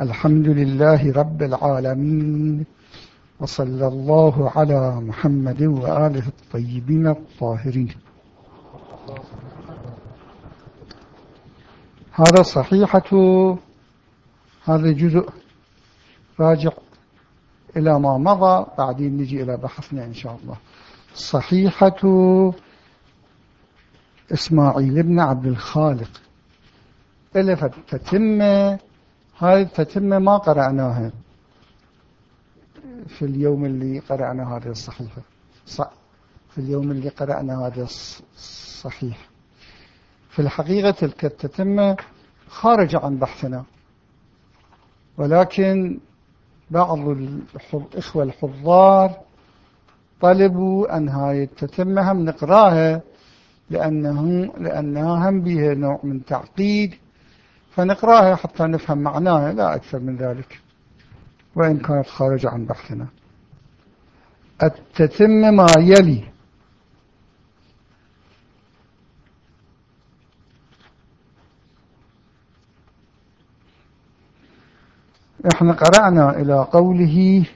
الحمد لله رب العالمين وصلى الله على محمد وآله الطيبين الطاهرين. هذا صحيحة هذا جزء راجع إلى ما مضى بعدين نجي إلى بحثنا إن شاء الله. صحيحة إسماعيل بن عبد الخالق. إلا فتتمة هاي التتمة ما قرأناها في اليوم اللي قرأنا هذه الصحيفة في اليوم اللي قرأنا هذا الصحيح. في الحقيقة تلك التتمة خارج عن بحثنا. ولكن بعض الإخوة الحضار طلبوا أن هاي التتمة هم نقراها لأنه لأنها هم بها نوع من تعقيد فنقراها حتى نفهم معناها لا أكثر من ذلك. وإن كانت خارجة عن بحثنا. التتم ما يلي. إحنا قرأنا إلى قوله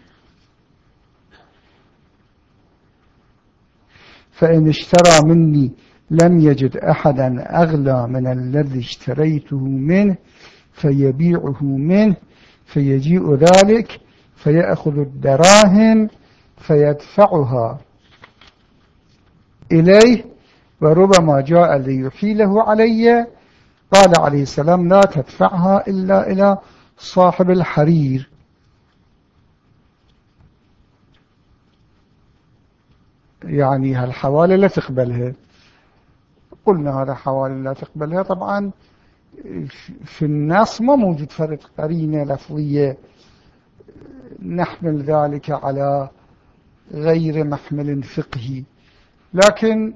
فإن اشترى مني لم يجد أحدا أغلى من الذي اشتريته منه فيبيعه منه فيجيء ذلك فيأخذ الدراهم فيدفعها إليه وربما جاء ليحيله علي. قال عليه السلام لا تدفعها إلا إلى صاحب الحرير. يعني هالحوالي لا تقبلها. قلنا هذا حوالي لا تقبلها. طبعا في النص ما موجود فرق قرينة لفظية. نحمل ذلك على غير محمل فقهي. لكن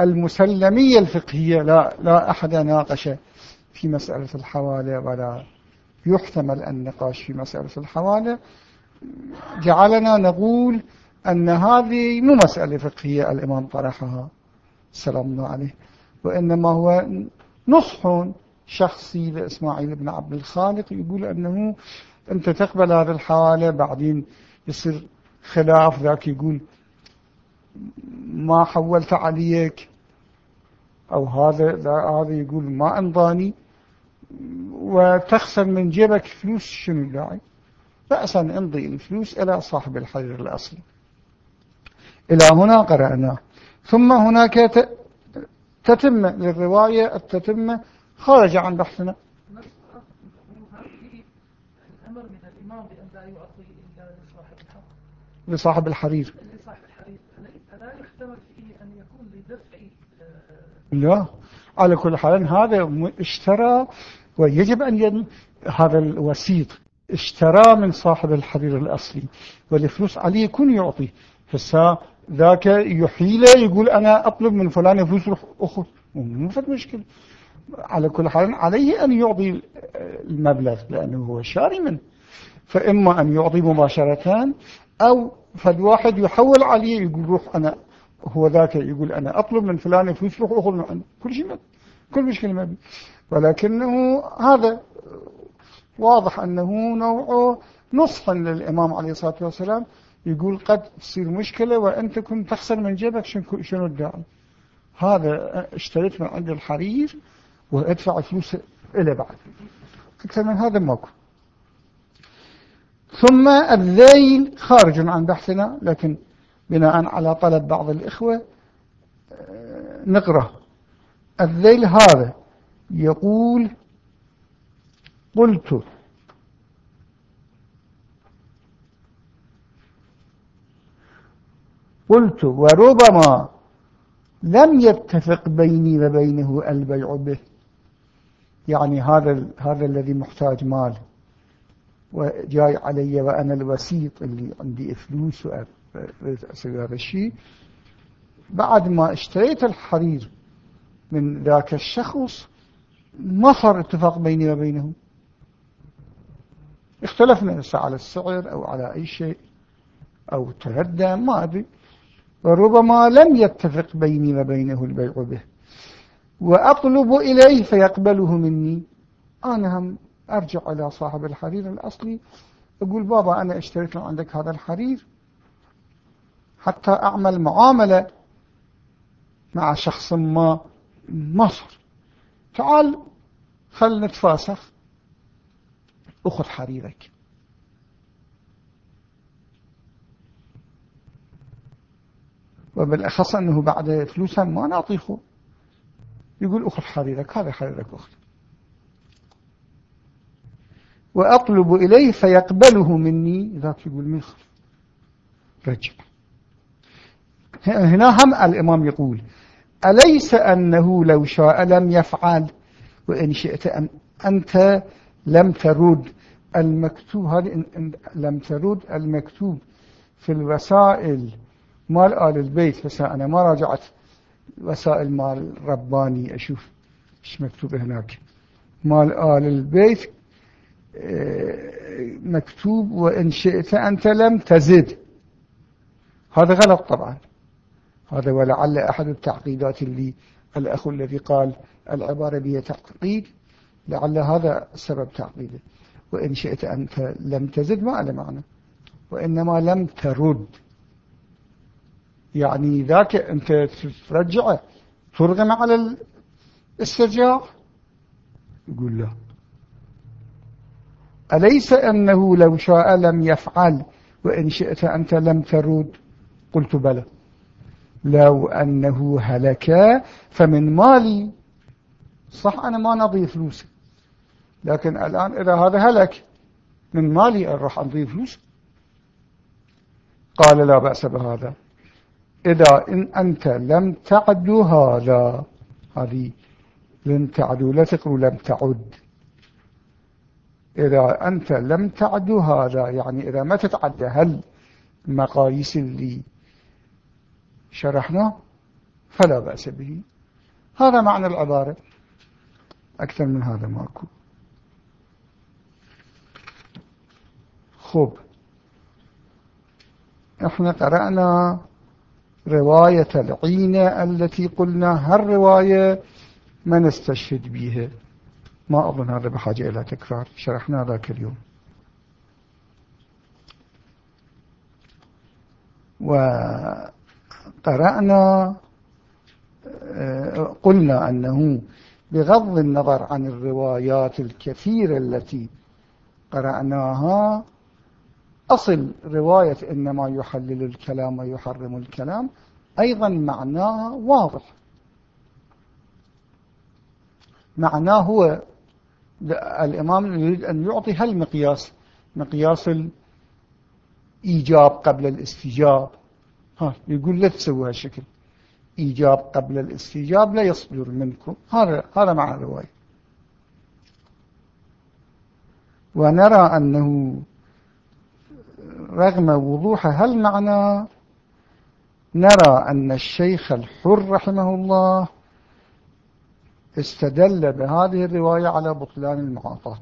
المسلمية الفقهية لا, لا أحد ناقش في مسألة الحوالة ولا يحتمل النقاش في مسألة الحوالة جعلنا نقول أن هذه مو مسألة فقهية الإمام طرحها. سلام الله عليه وإنما هو نصح شخصي لإسماعيل بن عبد الخالق يقول أنه أنت تقبل هذا الحوالة بعدين يصير خلاف ذاك يقول ما حولت عليك أو هذا هذا يقول ما أنضاني وتخسر من جيبك فلوس شنو الداعي بأسا امضي الفلوس إلى صاحب الحجر الأصلي. إلى هنا قرأنا. ثم هناك تتم للرواية التتمة خرج عن بحثنا. الأمر من الإمام بأن لا يعطي إلا لصاحب الحق لصاحب الحرير. لصاحب الحرير ألا أن يكون لدفع لا. على كل حال هذا اشترى ويجب أن ين... هذا الوسيط اشترى من صاحب الحرير الأصلي والفلوس عليه يكون يعطي. فسا ذاك يحيله يقول أنا أطلب من فلان فلوس روح أخذ مو فد مشكلة على كل حال عليه أن يعطي المبلغ لأنه هو شاري منه. فإما أن يعطي مباشرة أو فالواحد يحول عليه يقول روح أنا هو ذاك يقول أنا أطلب من فلان فلوس روح أخذ من عنده كل شيء كل مشكلة ما ولكنه هذا واضح أنه نوع نصح للإمام عليه الصلاة والسلام يقول قد تصير مشكلة وأنت كنت تخسر من جيبك شنو الداعي هذا اشتريت من عند الحرير وأدفع فلوس إلى بعد. أكثر من هذا ماكو. ثم الذيل خارج عن بحثنا لكن بناء على طلب بعض الإخوة نقرأ الذيل هذا يقول قلت قلت وربما لم يتفق بيني وبينه البيع به. يعني هذا هذا الذي محتاج مال. وجاي علي وأنا الوسيط اللي عندي فلوس وأسوي هذا الشيء بعد ما اشتريت الحرير من ذاك الشخص ما صار اتفاق بيني وبينه. اختلفنا على السعر أو على أي شيء أو تردى ما أدري. وربما لم يتفق بيني وبينه البيع به. وأطلب إليه فيقبله مني. أنا هم أرجع إلى صاحب الحرير الأصلي. أقول بابا أنا أشتريت عندك هذا الحرير. حتى أعمل معاملة مع شخص ما مصر. تعال خل نتفاسخ أخذ حريرك. وبالأخص أنه بعد فلوسا ما نعطيه. يقول أخذ حريرك هذا حريرك أخذ وأطلب إليه فيقبله مني. ذاك يقول ميخل رجع. هنا هم الإمام يقول أليس أنه لو شاء لم يفعل؟ وإن شئت أن أنت لم ترد المكتوب هذه لم ترد المكتوب في الوسائل مال آل البيت بس أنا ما راجعت وسائل مال رباني أشوف إيش مكتوب هناك. مال آل البيت آه، مكتوب وإن شئت أنت لم تزد. هذا غلط طبعا. هذا ولعل أحد التعقيدات اللي الأخ الذي قال العبارة بها تعقيد لعل هذا سبب تعقيده. وإن شئت أنت لم تزد ما على معنى. وإنما لم ترد. يعني ذاك أنت ترجعه ترغم على الاسترجاع؟ يقول لا. أليس أنه لو شاء لم يفعل وإن شئت أنت لم ترد؟ قلت بلى. لو أنه هلك فمن مالي. صح أنا ما نضي فلوسي. لكن الآن إذا هذا هلك من مالي أروح أضيف فلوس قال لا بأس بهذا. إذا إن أنت لم تعد هذا هذه لم تعدوا لا تقولوا لم تعد. إذا أنت لم تعد هذا يعني إذا ما تتعدى هل المقاييس اللي شرحنا فلا بأس به. هذا معنى العبارة. أكثر من هذا ماكو. خب إحنا قرأنا رواية العينة التي قلنا هالرواية ما نستشهد بها ما أظن هذا بحاجة إلى تكرار شرحنا ذاك اليوم. وقرأنا قلنا أنه بغض النظر عن الروايات الكثيرة التي قرأناها أصل رواية إنما يحلل الكلام ويحرم الكلام أيضا معناها واضح. معناه هو الإمام يريد أن يعطي هالمقياس مقياس الإيجاب قبل الاستجاب. ها يقول لا تسوي هالشكل. إيجاب قبل الاستجاب لا يصدر منكم. هذا هذا معنى الرواية. ونرى أنه رغم وضوح هالمعنى نرى أن الشيخ الحر رحمه الله استدل بهذه الرواية على بطلان المعاطات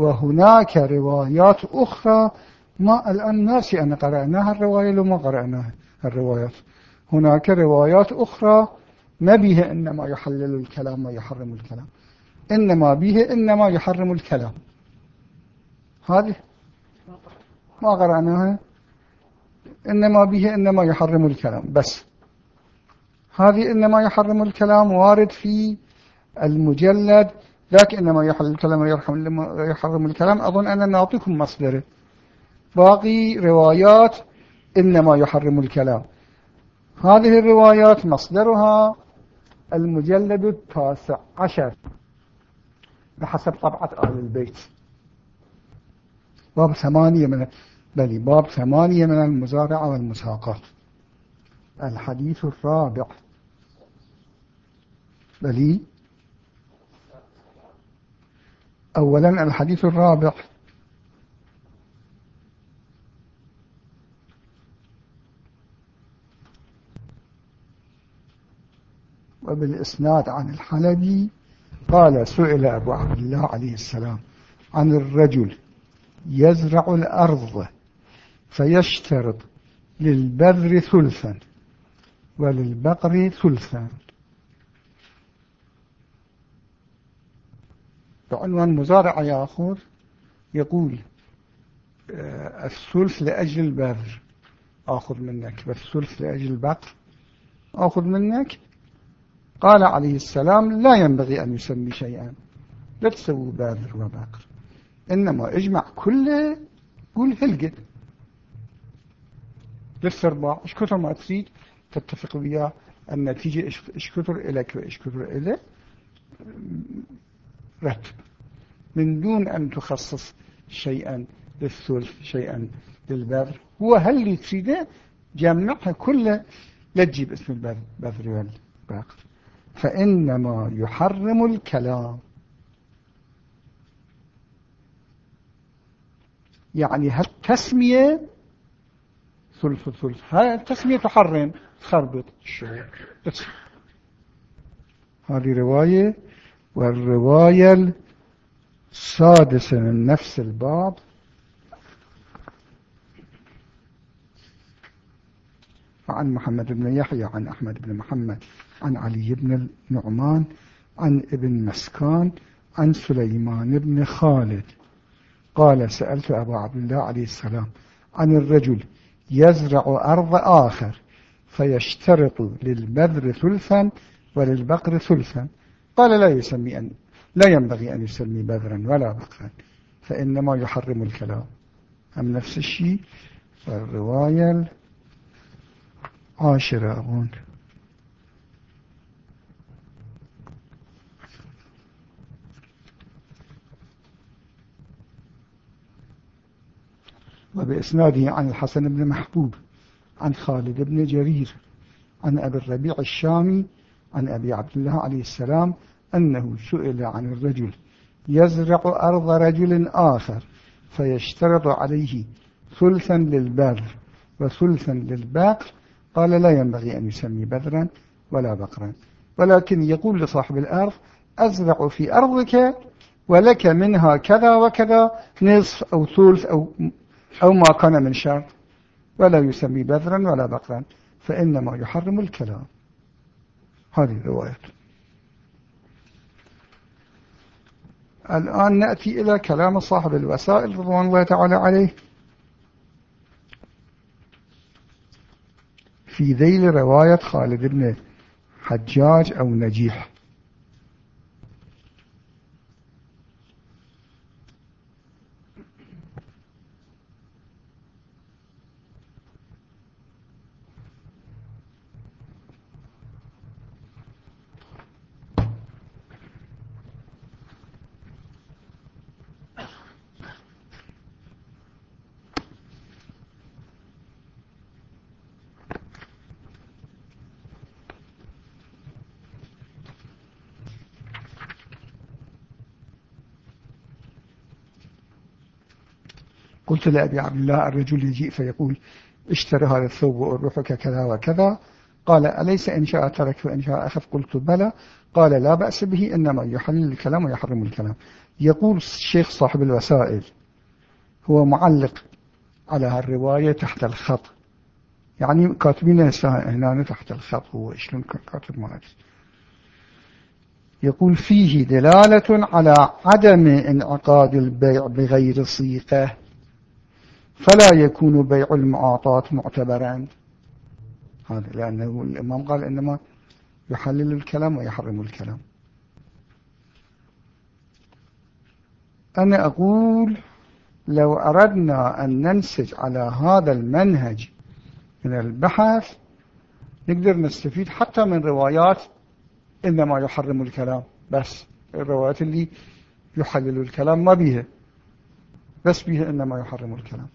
وهناك روايات أخرى. ما الآن ناسي أن قرأناها الرواية لو ما قرأناها الروايات. هناك روايات أخرى. ما بها إنما يحلل الكلام ويحرم الكلام. إنما به إنما يحرم الكلام. هذه ما قرأناها. إنما به إنما يحرم الكلام. بس هذه إنما يحرم الكلام وارد في المجلد لكن إنما يحل الكلام ويحرم الكلام. أظن أننا نعطيكم مصدره باقي روايات إنما يحرم الكلام. هذه الروايات مصدرها المجلد التاسع عشر. بحسب طبعة آل البيت. باب ثمانية من بل باب ثمانية من المزارعة والمساقات. الحديث الرابع. بلي أولا الحديث الرابع. وبالإسناد عن الحلبي قال سئل أبو عبد الله عليه السلام عن الرجل يزرع الأرض فيشترط للبذر ثلثا وللبقر ثلثا. بعنوان مزارع يأخذ يقول آه، الثلث لأجل البذر. أخذ منك. والثلث لأجل البقر. أخذ منك. قال عليه السلام لا ينبغي أن يسمي شيئا. لا تسوي بذر وبقر. إنما اجمع كله قول هلقت للسرباع إيش كثر ما تريد. تتفق وياه. النتيجة إيش كثر إليك وايش كثر إليه. رتب من دون أن تخصص شيئا للثلث شيئا للبذر. هو هل اللي تريده جمعها كلها لا تجيب اسم البذر والبقر فإنما يحرم الكلام. يعني هالتسمية ثلث ثلث هاي التسمية تحرم؟ تخربط. الشعور هذه رواية والرواية السادسة من نفس الباب. عن محمد بن يحيى عن أحمد بن محمد عن علي بن النعمان عن ابن مسكان عن سليمان بن خالد. قال سألت أبا عبد الله عليه السلام عن الرجل يزرع أرض آخر فيشترط للبذر ثلثا وللبقر ثلثا. قال لا يسمي أن لا ينبغي أن يسمي بذرا ولا بقرا فإنما يحرم الكلام. أم نفس الشيء؟ الرواية العاشرة أظن وبإسناده عن الحسن بن محبوب عن خالد بن جرير عن أبي الربيع الشامي عن أبي عبد الله عليه السلام أنه سئل عن الرجل يزرع أرض رجل آخر فيشترط عليه ثلثا للبر وثلثا للباقر قال لا ينبغي أن يسمي بذرا ولا بقرا. ولكن يقول لصاحب الأرض أزرع في أرضك ولك منها كذا وكذا نصف أو ثلث أو أو ما كان من شر ولا يسمي بذرا ولا بقرا فإنما يحرم الكلام. هذه الرواية. الآن نأتي إلى كلام صاحب الوسائل رضوان الله تعالى عليه. في ذيل رواية خالد بن حجاج أو نجيح. قلت لأبي عبد الله الرجل يجيء فيقول اشتري هذا الثوب وأروحك كذا وكذا. قال أليس إن شاء تركت وإن شاء أخذ قلت بلى. قال لا بأس به إنما يحلل الكلام ويحرم الكلام. يقول الشيخ صاحب الوسائل هو معلق على هالرواية تحت الخط. يعني كاتبين هنا تحت الخط هو شلون كاتب ما يقول فيه دلالة على عدم انعقاد البيع بغير صيقة فلا يكون بيع المعاطات معتبرا. هذا لأنه الإمام قال إنما يحلل الكلام ويحرم الكلام. أنا أقول لو أردنا أن ننسج على هذا المنهج من البحث نقدر نستفيد حتى من روايات إنما يحرم الكلام. بس الروايات اللي يحلل الكلام ما بيها. بس بيها إنما يحرم الكلام.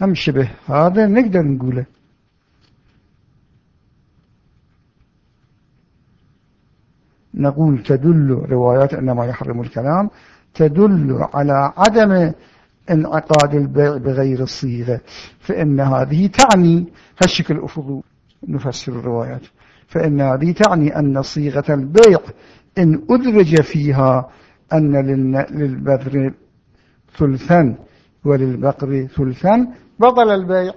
هم شبه. هذا نقدر نقوله. نقول تدل روايات أنما يحرم الكلام تدل على عدم انعقاد البيع بغير الصيغة فإن هذه تعني هالشكل أفضل نفسر الروايات فإن هذه تعني أن صيغة البيع إن أدرج فيها أن للبذر ثلثا وللبقر ثلثا بطل البيع.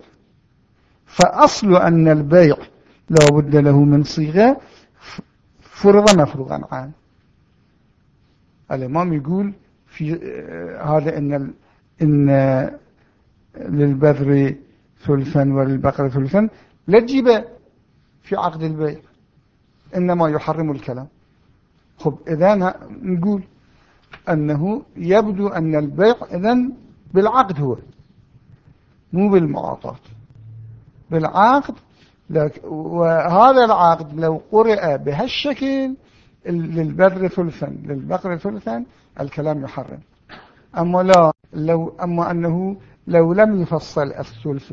فأصل أن البيع لا بد له من صيغة فرض مفروضا عنه الإمام يقول في هذا إن إن للبذر ثلثا وللبقر ثلثا لا تجيب في عقد البيع إنما يحرم الكلام. خب إذا نقول أنه يبدو أن البيع إذن بالعقد هو. مو بالمعاطاة بالعقد وهذا العقد لو قرأ بهالشكل للبر ثلثا للبقر ثلثا الكلام يحرم. أما لا لو أما أنه لو لم يفصل الثلث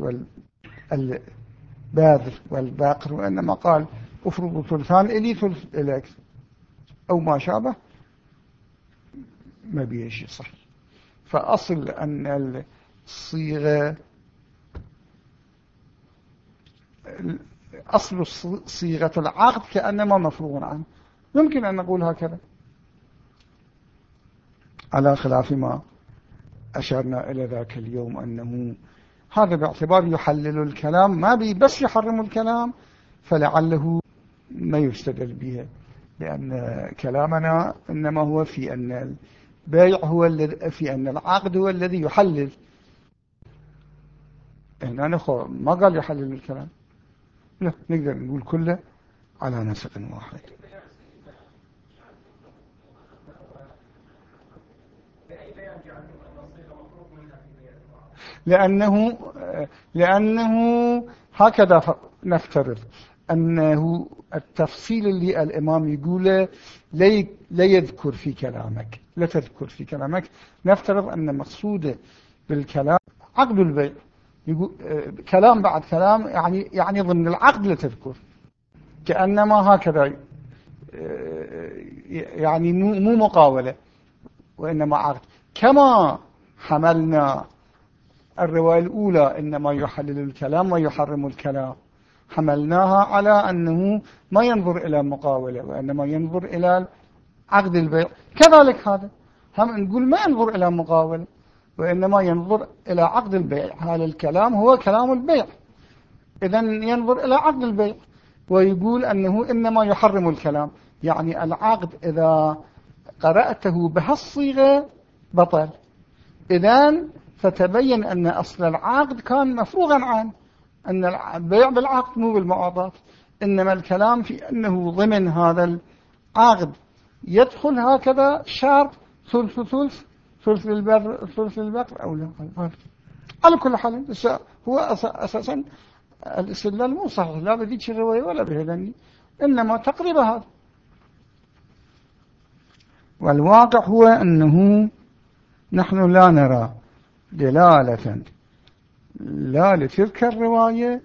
والباذر والباقر وإنما قال أفرض ثلثان إلي ثلث إليك. أو ما شابه ما بيشي صح. فأصل أن الصيغة أصل صيغة العقد كأنما مفروغ عنه. يمكن أن نقول هكذا. على خلاف ما أشرنا إلى ذاك اليوم أنه هذا باعتبار يحلل الكلام ما بي بس يحرم الكلام فلعله ما يستدل به لأن كلامنا إنما هو في أن البيع هو في أن العقد هو الذي يحلل. هنا نخو ما قال يحلل الكلام. لا نقدر نقول كله على نسق واحد. لأنه لأنه هكذا نفترض أنه التفصيل اللي الإمام يقوله لا يذكر في كلامك لا تذكر في كلامك. نفترض أن مقصوده بالكلام عقد البيع. يقول كلام بعد كلام يعني يعني ضمن العقد لا تذكر. كأنما هكذا يعني مو مقاولة وإنما عقد. كما حملنا الرواية الأولى إنما يحلل الكلام ويحرم الكلام. حملناها على أنه ما ينظر إلى مقاولة وإنما ينظر إلى عقد البيع. كذلك هذا. هم نقول ما ينظر إلى مقاولة وإنما ينظر إلى عقد البيع. هذا الكلام هو كلام البيع. إذا ينظر إلى عقد البيع ويقول أنه إنما يحرم الكلام. يعني العقد إذا قرأته بهالصيغة بطل. إذا فتبين أن أصل العقد كان مفروغا عنه أن البيع بالعقد مو بالمعاضات. إنما الكلام في أنه ضمن هذا العقد. يدخل هكذا شرط ثلث ثلث ثلث للبر ثلث للبقر أو لا على كل حال هو أساسا الاستدلال مو صحيح لا بذيك الرواية ولا بهذني إنما تقريب هذا. والواقع هو أنه نحن لا نرى دلالة لا لتلك الرواية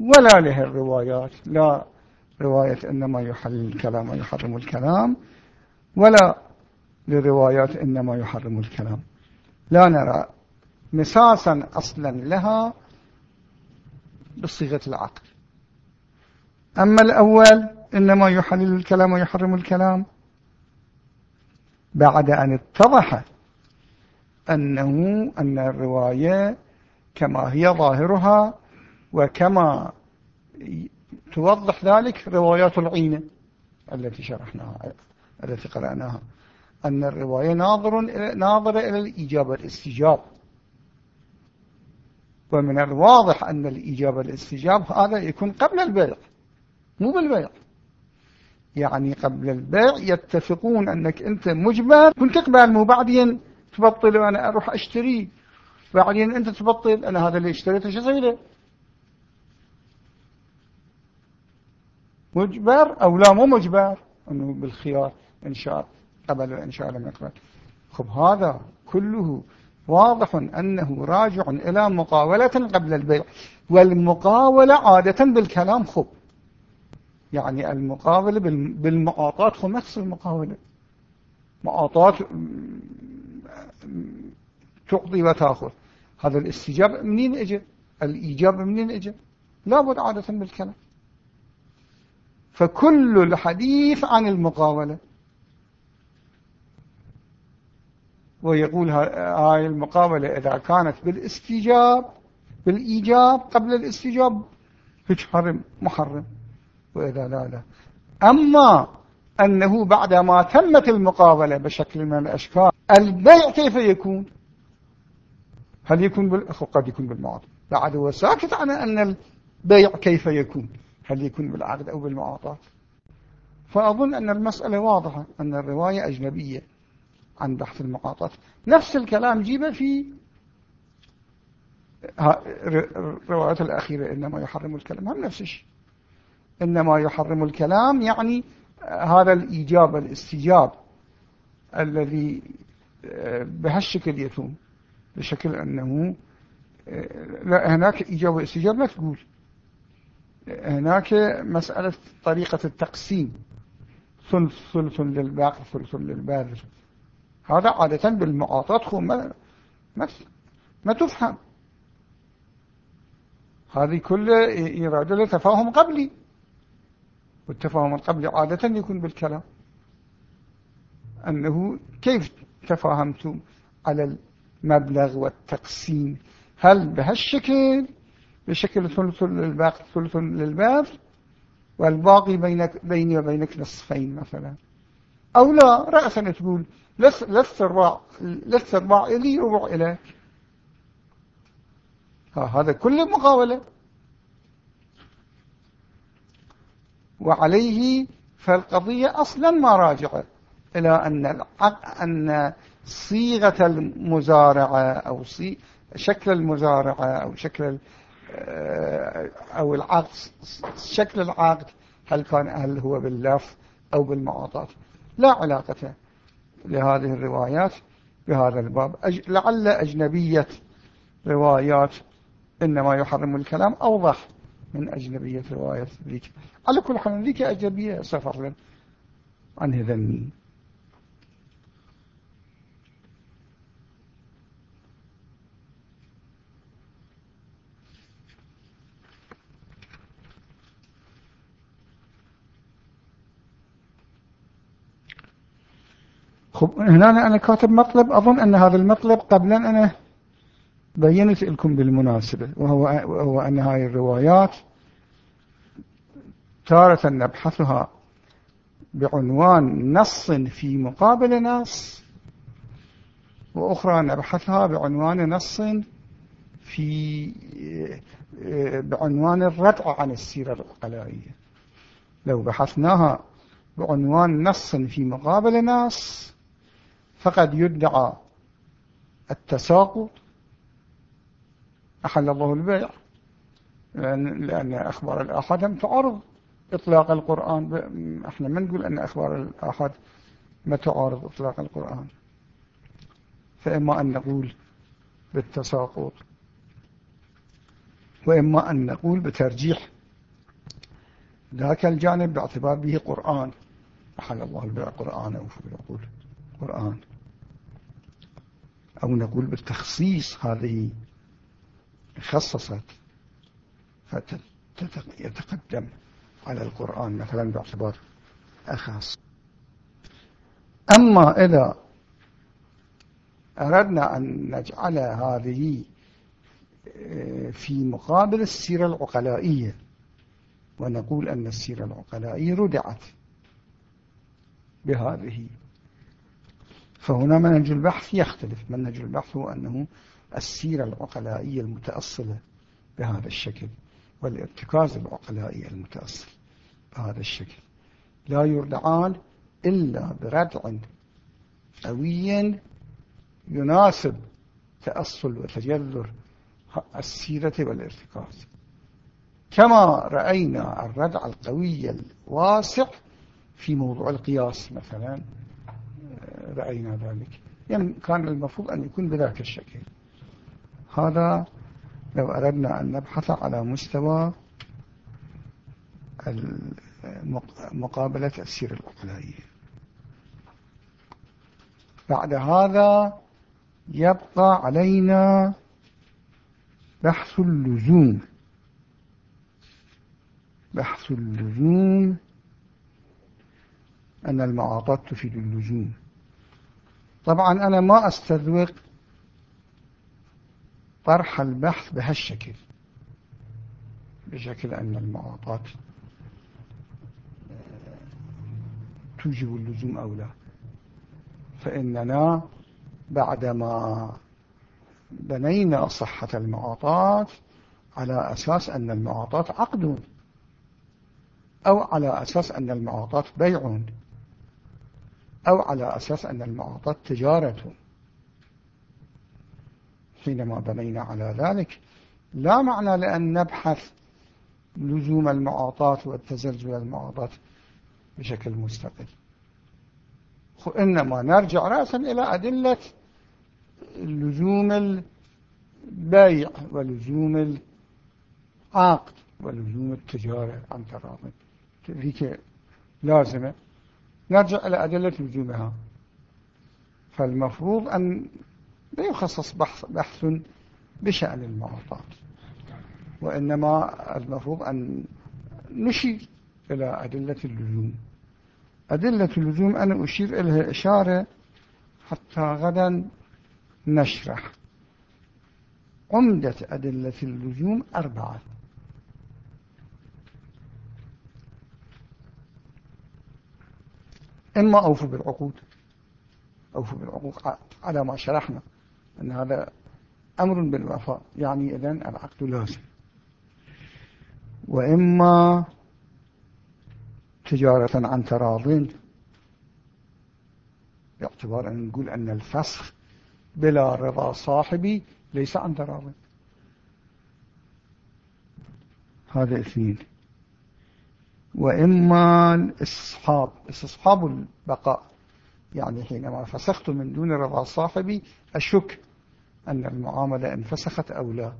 ولا له الروايات لا رواية إنما يحل الكلام ويحرم الكلام ولا لروايات إنما يحرم الكلام. لا نرى مساسا أصلا لها بصيغة العقل. أما الأول إنما يحلل الكلام ويحرم الكلام. بعد أن اتضح أنه أن الرواية كما هي ظاهرها وكما توضح ذلك روايات العينة التي شرحناها التي قرأناها. أن الرواية ناظر ناظرة إلى الإجابة والاستجاب ومن الواضح أن الإجابة والاستجاب هذا يكون قبل البيع مو بالبيع. يعني قبل البيع يتفقون أنك أنت مجبر كنت تقبل مو بعدين تبطل وأنا أروح أشتري. بعدين أنت تبطل أنا هذا اللي اشتريته شو أسوي له؟ مجبر أو لا مو مجبر؟ أنه بالخيار إن شاء قبل وإن شاء لم يقبل. خب هذا كله واضح أنه راجع إلى مقاولة قبل البيع والمقاولة عادة بالكلام خب. يعني المقابلة بالمعاطات خب نفس المقاولة معاطات تعطي وتأخذ. هذا الاستجابة منين اجى الإيجاب منين اجى لابد عادة بالكلام. فكل الحديث عن المقاولة ويقول هاي المقابلة إذا كانت بالاستجاب بالإيجاب قبل الاستجاب حرم محرم وإذا لا لا. أما أنه بعدما تمت المقابلة بشكل من الأشكال البيع كيف يكون؟ هل يكون بال... قد يكون بالمعاطي بعد هو ساكت عن أن البيع كيف يكون. هل يكون بالعقد أو بالمعاطاة؟ فأظن أن المسألة واضحة أن الرواية أجنبية. عن بحث المعاطاة نفس الكلام جيب في الروايات الأخيرة إنما يحرم الكلام. هم نفس الشيء. إنما يحرم الكلام يعني هذا الإيجاب الاستجاب الذي بهالشكل يتم بشكل أنه لا هناك إيجاب واستجاب لا تقول. هناك مسألة طريقة التقسيم. ثلث ثلث للباقي ثلث للباذر هذا عادة بالمعاطات ما, ما, ما تفهم. هذه كلها إرادة لتفاهم قبلي. والتفاهم القبلي عادة يكون بالكلام. أنه كيف تفاهمتم على المبلغ والتقسيم؟ هل بهالشكل؟ بشكل ثلث للباقي ثلث للباب والباقي بينك بيني وبينك نصفين مثلا. أو لا رأسا تقول لست ربع لست ربع إلي ربع إليك. هذا كله مقاولة وعليه فالقضية أصلا ما راجعة إلى أن أن صيغة المزارعة أو شكل المزارعة أو شكل آه، أو العقد شكل العقد هل كان هل هو باللف أو بالمعاطات لا علاقة لهذه الروايات بهذا الباب. لعل أجنبية روايات إنما يحرم الكلام أوضح من أجنبية رواية ذيك. على كل حال ذيك أجنبية سفر عنه ذني خب هنا أنا كاتب مطلب أظن أن هذا المطلب قبلا أنا بينت لكم بالمناسبة وهو, وهو أن هذه الروايات تارة نبحثها بعنوان نص في مقابل نص وأخرى نبحثها بعنوان نص في بعنوان الردع عن السيرة العقلائية. لو بحثناها بعنوان نص في مقابل نص فقد يدعى التساقط. أحل الله البيع لأن أخبار الآحاد تعرض إطلاق القرآن. إحنا ما نقول أن أخبار الآحاد ما تعارض إطلاق القرآن. فإما أن نقول بالتساقط وإما أن نقول بترجيح. ذاك الجانب باعتبار به قرآن. أحل الله البيع قرآن أو يقول قرآن. أو نقول بالتخصيص هذه خصصت فتتقدم على القرآن مثلا باعتبار أخص أما إذا أردنا أن نجعل هذه آه، في مقابل السيرة العقلائية ونقول أن السيرة العقلائية ردعت بهذه فهنا منهج البحث يختلف. منهج البحث هو أنه السيرة العقلائية المتأصلة بهذا الشكل والارتكاز العقلائي المتأصل بهذا الشكل. لا يردعان إلا بردع قوي يناسب تأصل وتجذر السيرة والارتكاز. كما رأينا الردع القوي الواسع في موضوع القياس مثلا رأينا ذلك. يعني كان المفروض أن يكون بذاك الشكل. هذا لو أردنا أن نبحث على مستوى مقابلة السير العقلائية. بعد هذا يبقى علينا بحث اللزوم. بحث اللزوم. أن المعاطات تفيد اللزوم. طبعا أنا ما أستذوق طرح البحث بهالشكل بشكل أن المعاطات توجب اللزوم أو لا. فإننا بعدما بنينا صحة المعاطات على أساس أن المعاطات عقد أو على أساس أن المعاطات بيع. أو على أساس أن المعاطات تجارة. حينما بنينا على ذلك لا معنى لأن نبحث لزوم المعاطات والتزلزل المعاطات بشكل مستقل. إنما نرجع رأسا إلى أدلة لزوم البيع ولزوم العقد ولزوم التجارة عن تراض ذيك لازمة نرجع إلى أدلة لزومها فالمفروض أن لا يخصص بحث, بحث بشأن المعاطات وإنما المفروض أن نشير إلى أدلة اللزوم. أدلة اللزوم أنا أشير إليها إشارة حتى غدا نشرح. عمدة أدلة اللزوم أربعة. إما أوفوا بالعقود. أوفوا بالعقود على ما شرحنا أن هذا أمر بالوفاء يعني إذن العقد لازم. وإما تجارة عن تراض باعتبار أن نقول أن الفسخ بلا رضا صاحبي ليس عن تراض. هذا اثنين. وإما الاستصحاب استصحاب البقاء. يعني حينما فسخت من دون رضا صاحبي أشك أن المعاملة انفسخت أو لا.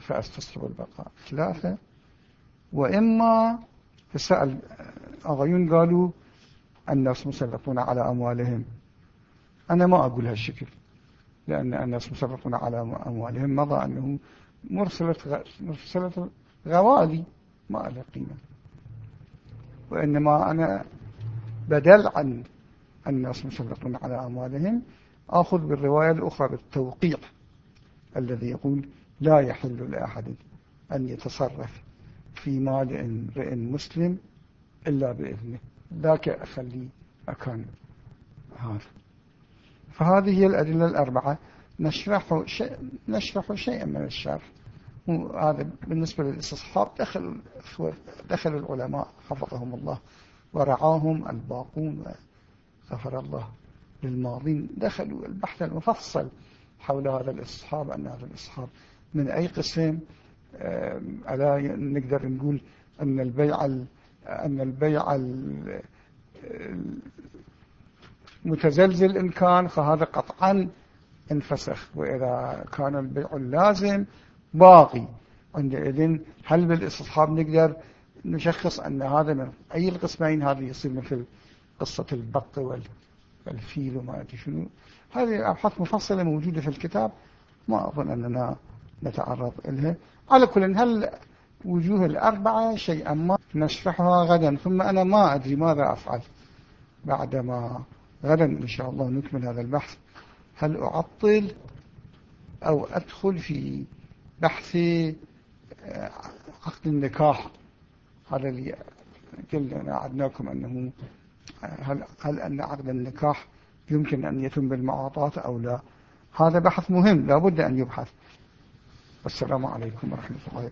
فأستصحب البقاء. ثلاثة وإما فسأل أغيون قالوا الناس مسلطون على أموالهم. أنا ما أقول هالشكل لأن الناس مسلطون على أموالهم. مضى أنه مرسلة, مرسلة غوالي ما له قيمة. وإنما أنا بدل عن الناس مسلطون على أموالهم أخذ بالرواية الأخرى بالتوقيع الذي يقول لا يحل لأحد أن يتصرف في مال امرئ مسلم إلا بإذنه. ذاك أخلي أكان هذا. فهذه هي الأدلة الأربعة. نشرح شيء نشرح شيئا من الشرح. هذا بالنسبة للاستصحاب دخل دخل العلماء حفظهم الله ورعاهم الباقون غفر الله للماضين. دخلوا البحث المفصل حول هذا الاستصحاب أن هذا الاستصحاب من أي قسم. ألا نقدر نقول أن البيع أن البيع متزلزل إن كان فهذا قطعا انفسخ. وإذا كان البيع اللازم باقي. عندئذ هل بالاستصحاب نقدر نشخص أن هذا من أي القسمين؟ هذا يصير مثل قصة البق والفيل وما أدري شنو. هذه أبحاث مفصلة موجودة في الكتاب ما أظن أننا نتعرض إليها. على كل هل وجوه الأربعة شيئا ما نشرحها غدا؟ ثم أنا ما أدري ماذا أفعل بعدما غدا إن شاء الله نكمل هذا البحث. هل أعطل أو أدخل في بحث آه، عقد النكاح. هذا اللي قلنا عدناكم أنه آه، هل, هل أن عقد النكاح يمكن أن يتم بالمعاطاة أو لا؟ هذا بحث مهم لا بد أن يبحث. والسلام عليكم ورحمة الله.